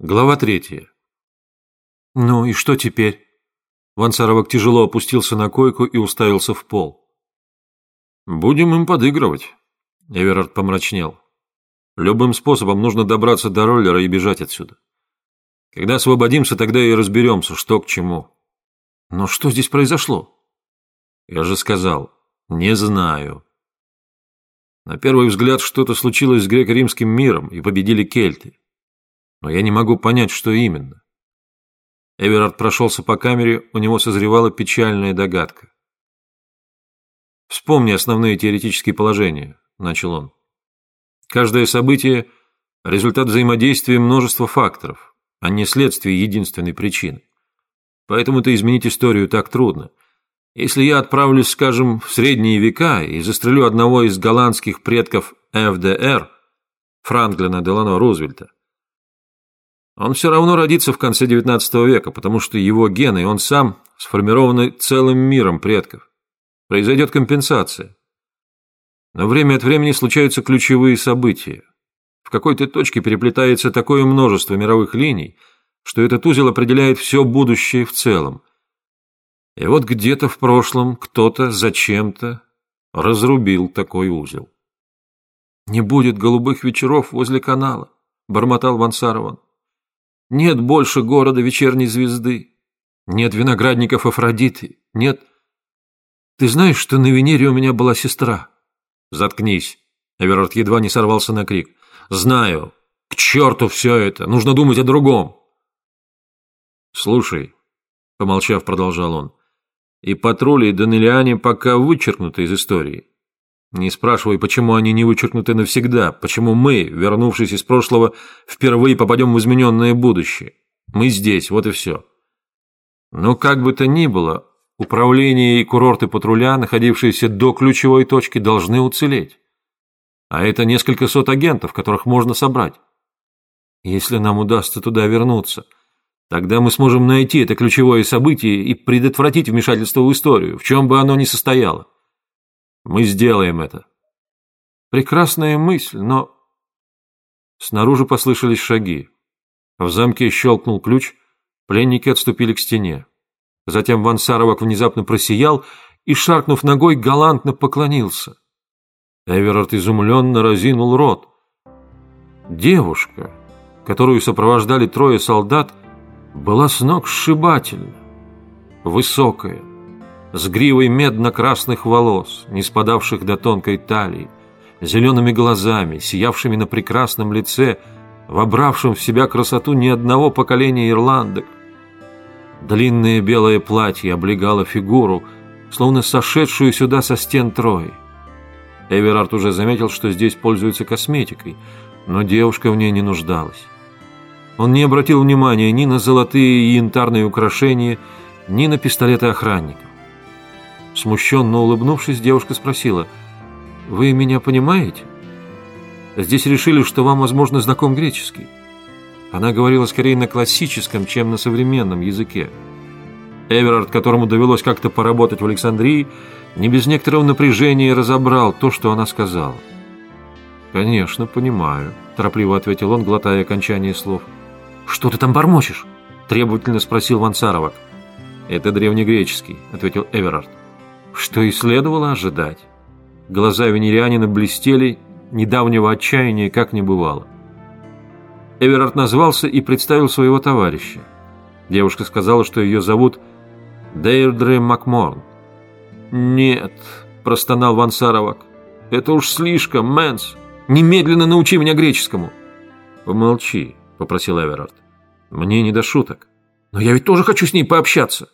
Глава третья. «Ну и что теперь?» Вансаровок тяжело опустился на койку и уставился в пол. «Будем им подыгрывать», — Эверард помрачнел. «Любым способом нужно добраться до роллера и бежать отсюда. Когда освободимся, тогда и разберемся, что к чему». «Но что здесь произошло?» «Я же сказал, не знаю». На первый взгляд что-то случилось с греко-римским миром, и победили кельты но я не могу понять, что именно. Эверард прошелся по камере, у него созревала печальная догадка. «Вспомни основные теоретические положения», – начал он. «Каждое событие – результат взаимодействия множества факторов, а не следствие единственной причины. Поэтому-то изменить историю так трудно. Если я отправлюсь, скажем, в средние века и застрелю одного из голландских предков ФДР, Франклина Делано Рузвельта, он все равно родится в конце XIX века, потому что его гены, он сам, сформированы целым миром предков. Произойдет компенсация. Но время от времени случаются ключевые события. В какой-то точке переплетается такое множество мировых линий, что этот узел определяет все будущее в целом. И вот где-то в прошлом кто-то зачем-то разрубил такой узел. «Не будет голубых вечеров возле канала», — бормотал Вансарован. Нет больше города вечерней звезды. Нет виноградников Афродиты. Нет... Ты знаешь, что на Венере у меня была сестра? Заткнись. Эверард едва не сорвался на крик. Знаю. К черту все это. Нужно думать о другом. Слушай, помолчав, продолжал он, и патрули, Данелиане пока вычеркнуты из истории. Не спрашивай, почему они не вычеркнуты навсегда, почему мы, вернувшись из прошлого, впервые попадем в измененное будущее. Мы здесь, вот и все. Но как бы то ни было, управление и курорты патруля, находившиеся до ключевой точки, должны уцелеть. А это несколько сот агентов, которых можно собрать. Если нам удастся туда вернуться, тогда мы сможем найти это ключевое событие и предотвратить вмешательство в историю, в чем бы оно ни состояло. Мы сделаем это. Прекрасная мысль, но... Снаружи послышались шаги. В замке щелкнул ключ, пленники отступили к стене. Затем Вансаровок внезапно просиял и, шаркнув ногой, галантно поклонился. Эверард изумленно разинул рот. Девушка, которую сопровождали трое солдат, была с ног сшибательна. Высокая, с гривой медно-красных волос, не спадавших до тонкой талии, зелеными глазами, сиявшими на прекрасном лице, вобравшим в себя красоту ни одного поколения ирландок. Длинное белое платье облегало фигуру, словно сошедшую сюда со стен Трои. Эверард уже заметил, что здесь пользуются косметикой, но девушка в ней не нуждалась. Он не обратил внимания ни на золотые и янтарные украшения, ни на пистолеты охранника. Смущенно улыбнувшись, девушка спросила, «Вы меня понимаете? Здесь решили, что вам, возможно, знаком греческий». Она говорила скорее на классическом, чем на современном языке. Эверард, которому довелось как-то поработать в Александрии, не без некоторого напряжения разобрал то, что она сказала. «Конечно, понимаю», – торопливо ответил он, глотая окончание слов. «Что ты там бормочешь?» – требовательно спросил Вансаровак. «Это древнегреческий», – ответил Эверард что и следовало ожидать. Глаза венерианина блестели, недавнего отчаяния как не бывало. Эверард назвался и представил своего товарища. Девушка сказала, что ее зовут Дейрдре Макморн. «Нет», – простонал Вансаровак, – «это уж слишком, Мэнс. Немедленно научи меня греческому». «Помолчи», – попросил Эверард. «Мне не до шуток». «Но я ведь тоже хочу с ней пообщаться».